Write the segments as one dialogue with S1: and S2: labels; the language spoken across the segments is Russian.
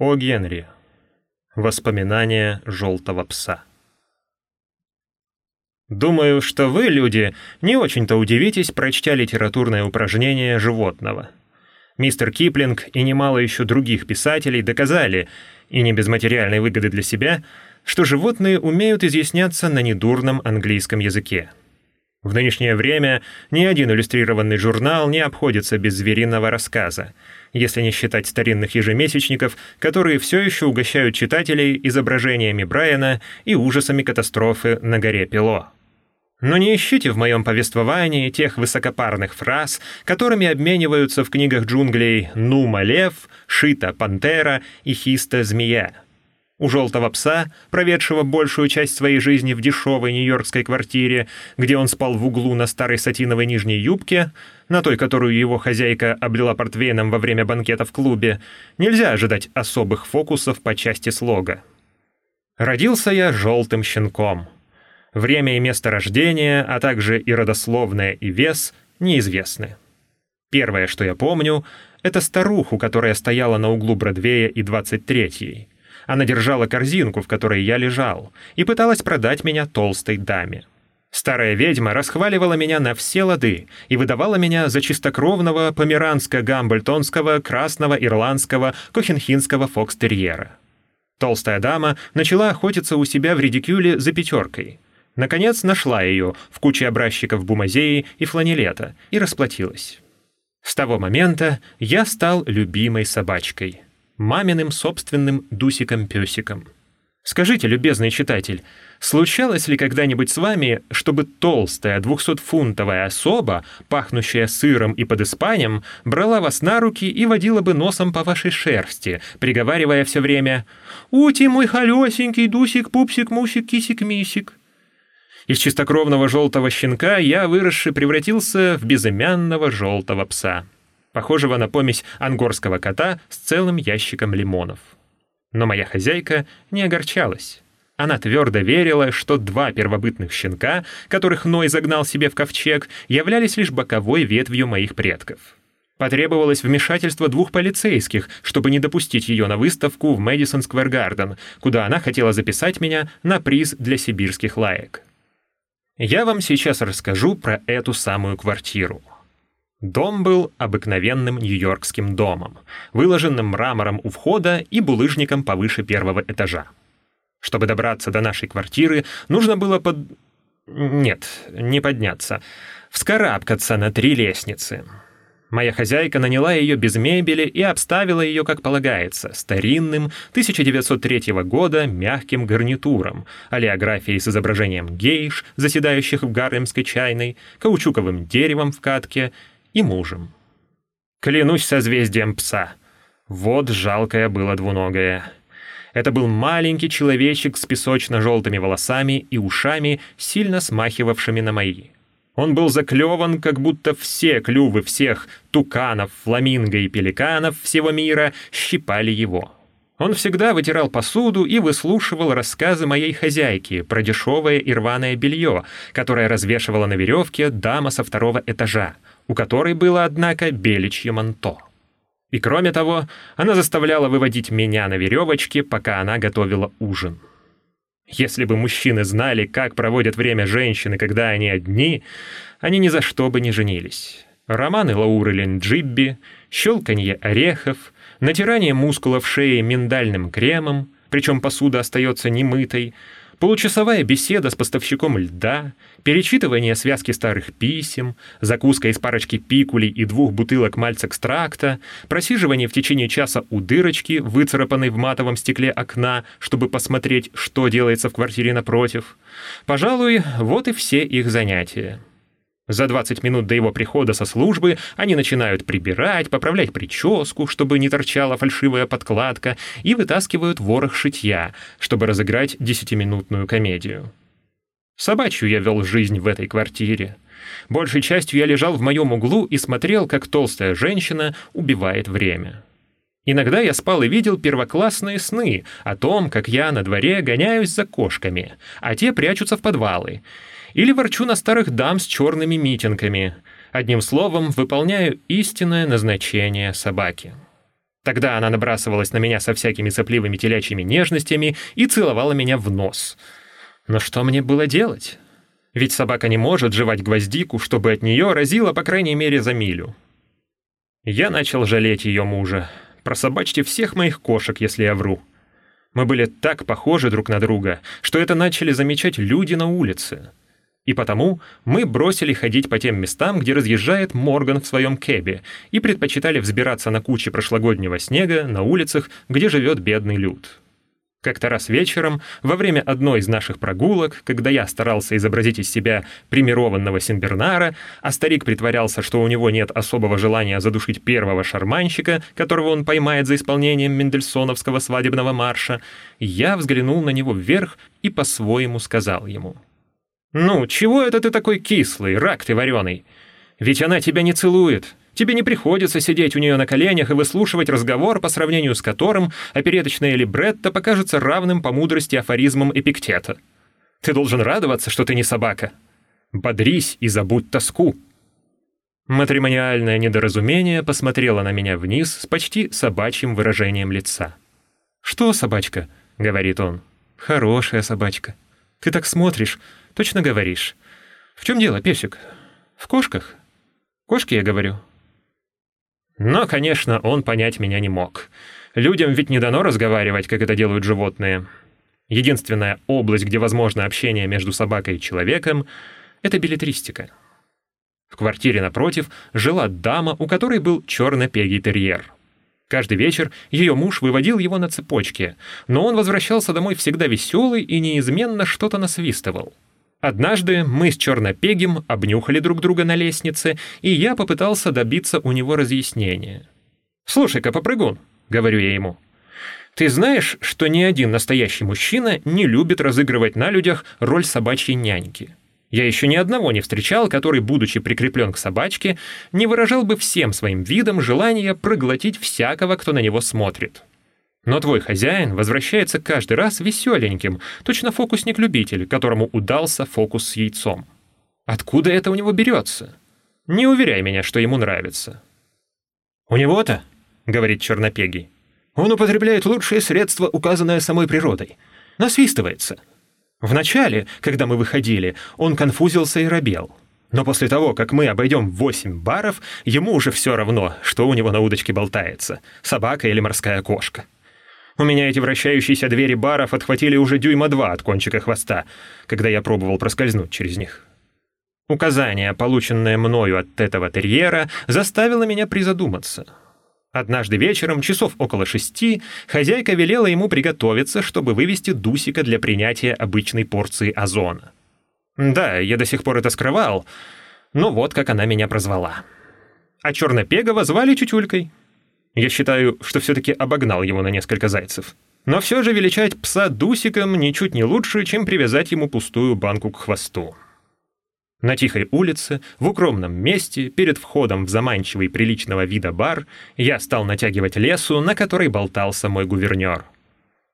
S1: О Генри. Воспоминания желтого пса. Думаю, что вы, люди, не очень-то удивитесь, прочтя литературное упражнение животного. Мистер Киплинг и немало еще других писателей доказали, и не без материальной выгоды для себя, что животные умеют изъясняться на недурном английском языке. В нынешнее время ни один иллюстрированный журнал не обходится без звериного рассказа, если не считать старинных ежемесячников, которые все еще угощают читателей изображениями Брайана и ужасами катастрофы на горе Пило. Но не ищите в моем повествовании тех высокопарных фраз, которыми обмениваются в книгах джунглей «Нума лев», «Шита пантера» и «Хиста змея». У желтого пса, проведшего большую часть своей жизни в дешевой нью-йоркской квартире, где он спал в углу на старой сатиновой нижней юбке, на той, которую его хозяйка облила портвейном во время банкета в клубе, нельзя ожидать особых фокусов по части слога. Родился я желтым щенком. Время и место рождения, а также и родословное, и вес неизвестны. Первое, что я помню, это старуху, которая стояла на углу Бродвея и 23-й. Она держала корзинку, в которой я лежал, и пыталась продать меня толстой даме. Старая ведьма расхваливала меня на все лады и выдавала меня за чистокровного померанско-гамбольтонского, красного, ирландского, кохенхинского фокстерьера. Толстая дама начала охотиться у себя в редикюле за пятеркой. Наконец нашла ее в куче образчиков бумазеи и фланелета и расплатилась. С того момента я стал любимой собачкой — маминым собственным Дусиком-песиком. Скажите, любезный читатель, случалось ли когда-нибудь с вами, чтобы толстая двухсотфунтовая особа, пахнущая сыром и Peau d'Espagne, брала вас на руки и водила бы носом по вашей шерсти, приговаривая все время «Ути, мой холесенький, Дусик, Мусик, Кисик-Мисик». Из чистокровного желтого щенка я, выросши, превратился в безымянного желтого пса похожего на помесь ангорского кота с целым ящиком лимонов. Но моя хозяйка не огорчалась. Она твердо верила, что два первобытных щенка, которых Ной загнал себе в ковчег, являлись лишь боковой ветвью моих предков. Потребовалось вмешательство двух полицейских, чтобы не допустить ее на выставку в Мэдисон Сквер Гарден, куда она хотела записать меня на приз для сибирских лаек. Я вам сейчас расскажу про эту самую квартиру. Дом был обыкновенным нью-йоркским домом, выложенным мрамором у входа и булыжником повыше первого этажа. Чтобы добраться до нашей квартиры, нужно было под... Нет, не подняться. Вскарабкаться на три лестницы. Моя хозяйка наняла ее без мебели и обставила ее, как полагается, старинным 1903 года мягким гарнитуром, олеографией с изображением гейш, заседающих в гарлемской чайной, каучуковым деревом в катке — и мужем. Клянусь созвездием пса. Вот жалкое было двуногое. Это был маленький человечек с песочно-желтыми волосами и ушами, сильно смахивавшими на мои. Он был заклеван, как будто все клювы всех туканов, фламинго и пеликанов всего мира щипали его. Он всегда вытирал посуду и выслушивал рассказы моей хозяйки про дешевое и рваное белье, которое развешивала на веревке дама со второго этажа, у которой было, однако, беличье манто. И кроме того, она заставляла выводить меня на веревочке, пока она готовила ужин. Если бы мужчины знали, как проводят время женщины, когда они одни, они ни за что бы не женились. Романы Лауры Ленджибби, щелканье орехов, натирание мускулов шеи миндальным кремом, причем посуда остается немытой, Получасовая беседа с поставщиком льда, перечитывание связки старых писем, закуска из парочки пикулей и двух бутылок мальц-экстракта, просиживание в течение часа у дырочки, выцарапанной в матовом стекле окна, чтобы посмотреть, что делается в квартире напротив. Пожалуй, вот и все их занятия. За 20 минут до его прихода со службы они начинают прибирать, поправлять прическу, чтобы не торчала фальшивая подкладка, и вытаскивают ворох шитья, чтобы разыграть десятиминутную комедию. Собачью я вел жизнь в этой квартире. Большей частью я лежал в моем углу и смотрел, как толстая женщина убивает время. Иногда я спал и видел первоклассные сны о том, как я на дворе гоняюсь за кошками, а те прячутся в подвалы — или ворчу на старых дам с черными митингами. Одним словом, выполняю истинное назначение собаки. Тогда она набрасывалась на меня со всякими сопливыми телячьими нежностями и целовала меня в нос. Но что мне было делать? Ведь собака не может жевать гвоздику, чтобы от нее разило по крайней мере за милю. Я начал жалеть ее мужа. Прособачьте всех моих кошек, если я вру. Мы были так похожи друг на друга, что это начали замечать люди на улице. И потому мы бросили ходить по тем местам, где разъезжает Морган в своем кэбе, и предпочитали взбираться на кучи прошлогоднего снега на улицах, где живет бедный люд. Как-то раз вечером, во время одной из наших прогулок, когда я старался изобразить из себя примированного Синбернара, а старик притворялся, что у него нет особого желания задушить первого шарманщика, которого он поймает за исполнением мендельсоновского свадебного марша, я взглянул на него вверх и по-своему сказал ему — «Ну, чего это ты такой кислый, рак ты вареный? Ведь она тебя не целует. Тебе не приходится сидеть у нее на коленях и выслушивать разговор, по сравнению с которым опереточное либретто покажется равным по мудрости афоризмам Эпиктета. Ты должен радоваться, что ты не собака. Бодрись и забудь тоску». Матримониальное недоразумение посмотрело на меня вниз с почти собачьим выражением лица. «Что, собачка?» — говорит он. «Хорошая собачка. Ты так смотришь, Точно говоришь. В чем дело, песик? В кошках? Кошки, я говорю. Но, конечно, он понять меня не мог. Людям ведь не дано разговаривать, как это делают животные. Единственная область, где возможно общение между собакой и человеком, это билетристика. В квартире напротив жила дама, у которой был черно-пегий терьер. Каждый вечер ее муж выводил его на цепочке, но он возвращался домой всегда веселый и неизменно что-то насвистывал. Однажды мы с Чернопегим обнюхали друг друга на лестнице, и я попытался добиться у него разъяснения. «Слушай-ка, попрыгун», — говорю я ему, — «ты знаешь, что ни один настоящий мужчина не любит разыгрывать на людях роль собачьей няньки? Я еще ни одного не встречал, который, будучи прикреплен к собачке, не выражал бы всем своим видом желание проглотить всякого, кто на него смотрит». Но твой хозяин возвращается каждый раз веселеньким, точно фокусник-любитель, которому удался фокус с яйцом. Откуда это у него берется? Не уверяй меня, что ему нравится. «У него-то», — говорит Чернопегий, — «он употребляет лучшие средства, указанные самой природой. Насвистывается. Вначале, когда мы выходили, он конфузился и робел. Но после того, как мы обойдем восемь баров, ему уже все равно, что у него на удочке болтается — собака или морская кошка. У меня эти вращающиеся двери баров отхватили уже дюйма два от кончика хвоста, когда я пробовал проскользнуть через них. Указание, полученное мною от этого терьера, заставило меня призадуматься. Однажды вечером, часов около шести, хозяйка велела ему приготовиться, чтобы вывести Дусика для принятия обычной порции озона. Да, я до сих пор это скрывал, но вот как она меня прозвала. А Чернопегова звали Чутюлькой. Я считаю, что все-таки обогнал его на несколько зайцев. Но все же величать пса Дусиком ничуть не лучше, чем привязать ему пустую банку к хвосту. На тихой улице, в укромном месте, перед входом в заманчивый приличного вида бар, я стал натягивать лесу, на которой болтался мой гувернер —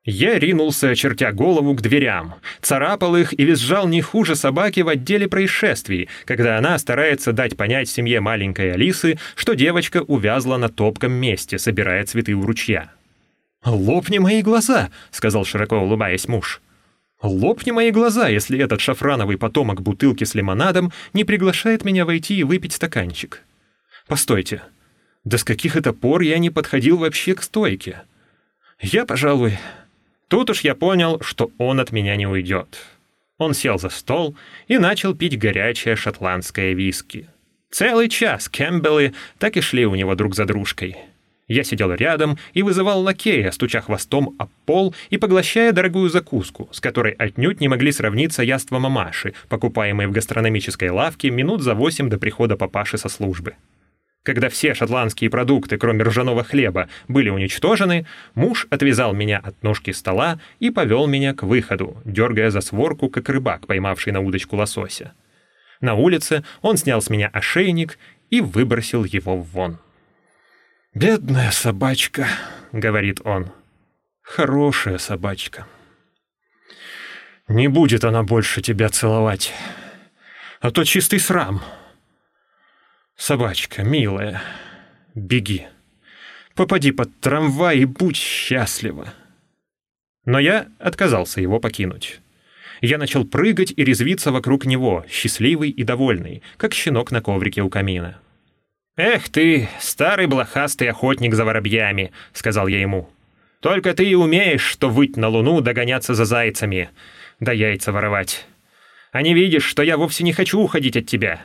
S1: я ринулся, очертя голову, к дверям, царапал их и визжал не хуже собаки в отделе происшествий, когда она старается дать понять семье маленькой Алисы, что девочка увязла на топком месте, собирая цветы у ручья. «Лопни мои глаза!» — сказал широко улыбаясь муж. «Лопни мои глаза, если этот шафрановый потомок бутылки с лимонадом не приглашает меня войти и выпить стаканчик. Постойте, да с каких это пор я не подходил вообще к стойке? Я, пожалуй, Тут уж я понял, что он от меня не уйдет. Он сел за стол и начал пить горячее шотландское виски. Целый час Кэмпбеллы так и шли у него друг за дружкой. Я сидел рядом и вызывал лакея, стуча хвостом об пол и поглощая дорогую закуску, с которой отнюдь не могли сравниться яства мамаши, покупаемые в гастрономической лавке минут за восемь до прихода папаши со службы. Когда все шотландские продукты, кроме ржаного хлеба, были уничтожены, муж отвязал меня от ножки стола и повел меня к выходу, дергая за сворку, как рыбак, поймавший на удочку лосося. На улице он снял с меня ошейник и выбросил его вон. «Бедная собачка», — говорит он. «Хорошая собачка. Не будет она больше тебя целовать, а то чистый срам». «Собачка, милая, беги. Попади под трамвай и будь счастлива. Но я отказался его покинуть. Я начал прыгать и резвиться вокруг него, счастливый и довольный, как щенок на коврике у камина. «Эх ты, старый блохастый охотник за воробьями», — сказал я ему. «Только ты и умеешь, что выть на луну, догоняться за зайцами, да яйца воровать. А не видишь, что я вовсе не хочу уходить от тебя.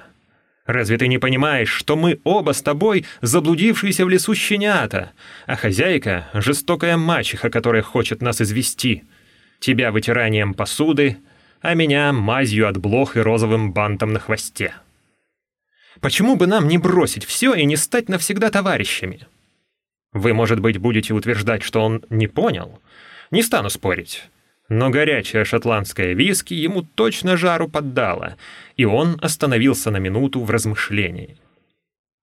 S1: Разве ты не понимаешь, что мы оба с тобой заблудившиеся в лесу щенята, а хозяйка — жестокая мачеха, которая хочет нас извести? Тебя вытиранием посуды, а меня мазью от блох и розовым бантом на хвосте». Почему бы нам не бросить все и не стать навсегда товарищами? Вы, может быть, будете утверждать, что он не понял. Не стану спорить. Но горячая шотландская виски ему точно жару поддала, и он остановился на минуту в размышлении.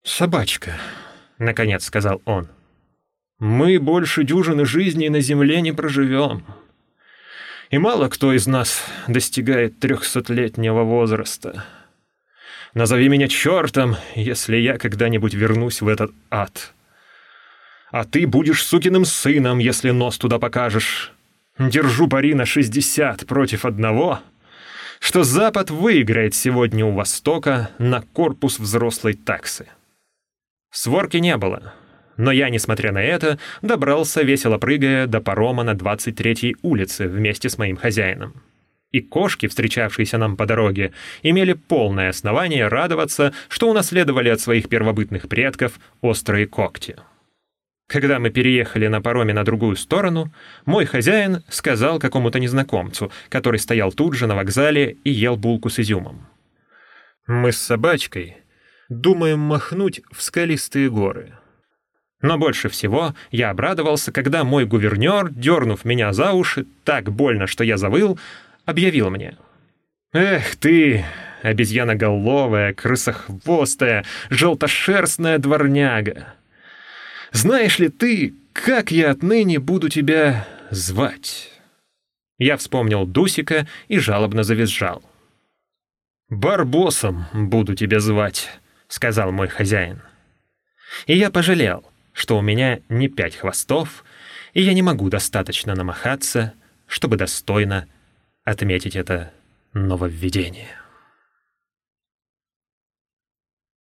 S1: «Собачка», — наконец сказал он, — «мы больше дюжины жизней на земле не проживем. И мало кто из нас достигает трехсотлетнего возраста». Назови меня чертом, если я когда-нибудь вернусь в этот ад. А ты будешь сукиным сыном, если нос туда покажешь. Держу пари на 60 против одного, что Запад выиграет сегодня у Востока на корпус взрослой таксы. Сворки не было, но я, несмотря на это, добрался, весело прыгая, до парома на 23-й улице вместе с моим хозяином и кошки, встречавшиеся нам по дороге, имели полное основание радоваться, что унаследовали от своих первобытных предков острые когти. Когда мы переехали на пароме на другую сторону, мой хозяин сказал какому-то незнакомцу, который стоял тут же на вокзале и ел булку с изюмом. «Мы с собачкой думаем махнуть в скалистые горы». Но больше всего я обрадовался, когда мой гувернер, дернув меня за уши так больно, что я завыл, объявил мне. «Эх ты, обезьяноголовая, крысохвостая, желтошерстная дворняга! Знаешь ли ты, как я отныне буду тебя звать?» Я вспомнил Дусика и жалобно завизжал. «Барбосом буду тебя звать», — сказал мой хозяин. И я пожалел, что у меня не пять хвостов, и я не могу достаточно намахаться, чтобы достойно отметить это нововведение.